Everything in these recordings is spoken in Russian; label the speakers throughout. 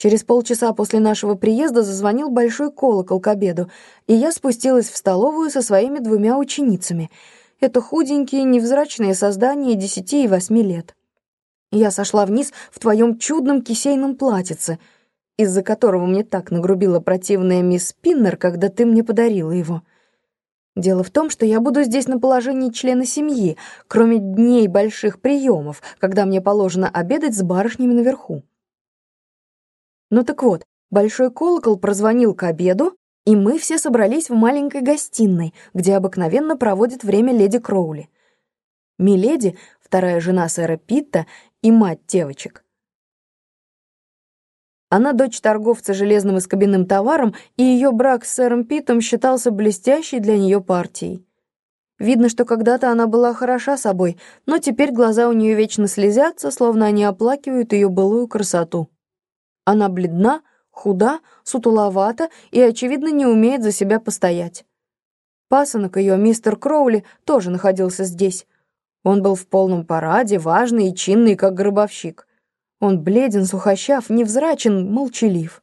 Speaker 1: Через полчаса после нашего приезда зазвонил большой колокол к обеду, и я спустилась в столовую со своими двумя ученицами. Это худенькие, невзрачные создания десяти и восьми лет. Я сошла вниз в твоем чудном кисейном платьице, из-за которого мне так нагрубила противная мисс Пиннер, когда ты мне подарила его. Дело в том, что я буду здесь на положении члена семьи, кроме дней больших приемов, когда мне положено обедать с барышнями наверху. Ну так вот, большой колокол прозвонил к обеду, и мы все собрались в маленькой гостиной, где обыкновенно проводит время леди Кроули. Миледи, вторая жена сэра Питта и мать девочек. Она дочь торговца железным и скобяным товаром, и ее брак с сэром Питтом считался блестящей для нее партией. Видно, что когда-то она была хороша собой, но теперь глаза у нее вечно слезятся, словно они оплакивают ее былую красоту. Она бледна, худа, сутуловата и, очевидно, не умеет за себя постоять. Пасынок ее, мистер Кроули, тоже находился здесь. Он был в полном параде, важный и чинный, как гробовщик. Он бледен, сухощав, невзрачен, молчалив.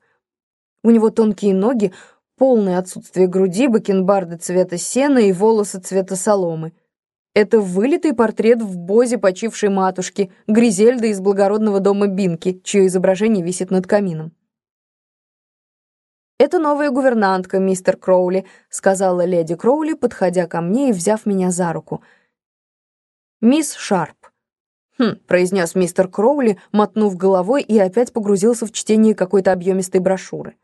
Speaker 1: У него тонкие ноги, полное отсутствие груди, бакенбарды цвета сена и волосы цвета соломы. Это вылитый портрет в бозе почившей матушки, Гризельда из благородного дома Бинки, чье изображение висит над камином. «Это новая гувернантка, мистер Кроули», — сказала леди Кроули, подходя ко мне и взяв меня за руку. «Мисс Шарп». «Хм», — произнес мистер Кроули, мотнув головой и опять погрузился в чтение какой-то объемистой брошюры.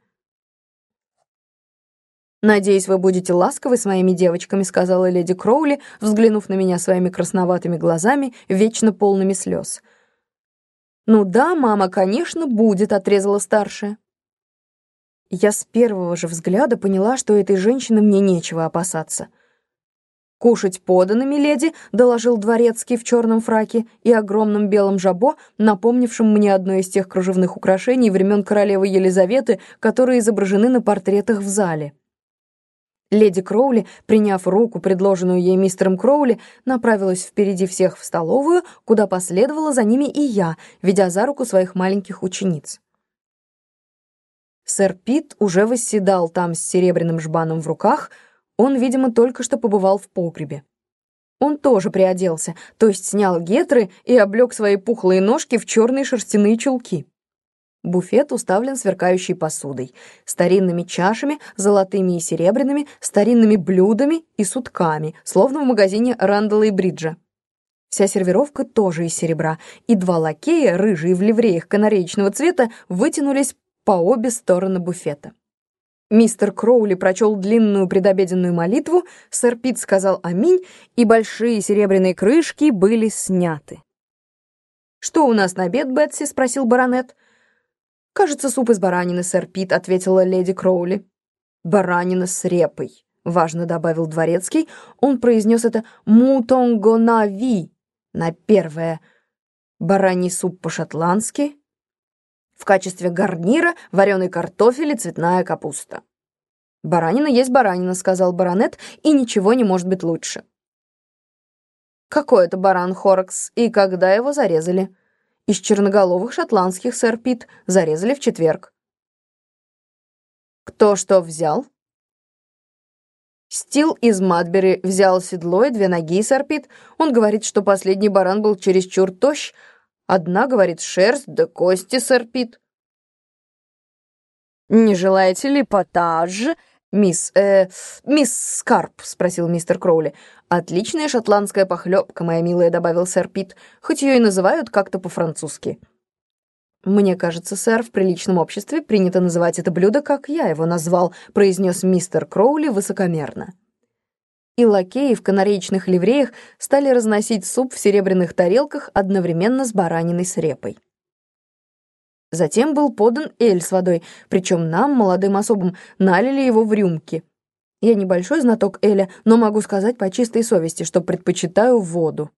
Speaker 1: «Надеюсь, вы будете ласковы с моими девочками», — сказала леди Кроули, взглянув на меня своими красноватыми глазами, вечно полными слез. «Ну да, мама, конечно, будет», — отрезала старшая. Я с первого же взгляда поняла, что этой женщины мне нечего опасаться. «Кушать подано, миледи», — доложил дворецкий в черном фраке и огромном белом жабо, напомнившем мне одно из тех кружевных украшений времен королевы Елизаветы, которые изображены на портретах в зале. Леди Кроули, приняв руку, предложенную ей мистером Кроули, направилась впереди всех в столовую, куда последовала за ними и я, ведя за руку своих маленьких учениц. Сэр Пит уже восседал там с серебряным жбаном в руках, он, видимо, только что побывал в погребе. Он тоже приоделся, то есть снял гетры и облег свои пухлые ножки в черные шерстяные чулки. Буфет уставлен сверкающей посудой, старинными чашами, золотыми и серебряными, старинными блюдами и сутками, словно в магазине Рандалла и Бриджа. Вся сервировка тоже из серебра, и два лакея, рыжие в ливреях канареечного цвета, вытянулись по обе стороны буфета. Мистер Кроули прочел длинную предобеденную молитву, сэр Пит сказал «Аминь», и большие серебряные крышки были сняты. «Что у нас на обед, Бетси?» — спросил баронет. «Кажется, суп из баранины, сэр Пит», — ответила леди Кроули. «Баранина с репой», — важно добавил дворецкий. Он произнес это «мутонгонави» на первое. Бараний суп по-шотландски. В качестве гарнира вареный картофель и цветная капуста. «Баранина есть баранина», — сказал баронет, «и ничего не может быть лучше». «Какой это баран, Хоракс, и когда его зарезали?» Из черноголовых шотландских, сэр Пит, зарезали в четверг. Кто что взял? Стил из Мадбери взял седло и две ноги, сэр Пит. Он говорит, что последний баран был чересчур тощ. Одна, говорит, шерсть да кости, сэр Пит. «Не желаете ли потаж?» «Мисс, э, мисс Скарп», — спросил мистер Кроули. «Отличная шотландская похлебка, моя милая», — добавил сэр Пит, хоть ее и называют как-то по-французски. «Мне кажется, сэр, в приличном обществе принято называть это блюдо, как я его назвал», — произнес мистер Кроули высокомерно. И лакеи в канареечных ливреях стали разносить суп в серебряных тарелках одновременно с бараниной с репой. Затем был подан эль с водой, причем нам, молодым особам, налили его в рюмки. Я небольшой знаток эля, но могу сказать по чистой совести, что предпочитаю воду.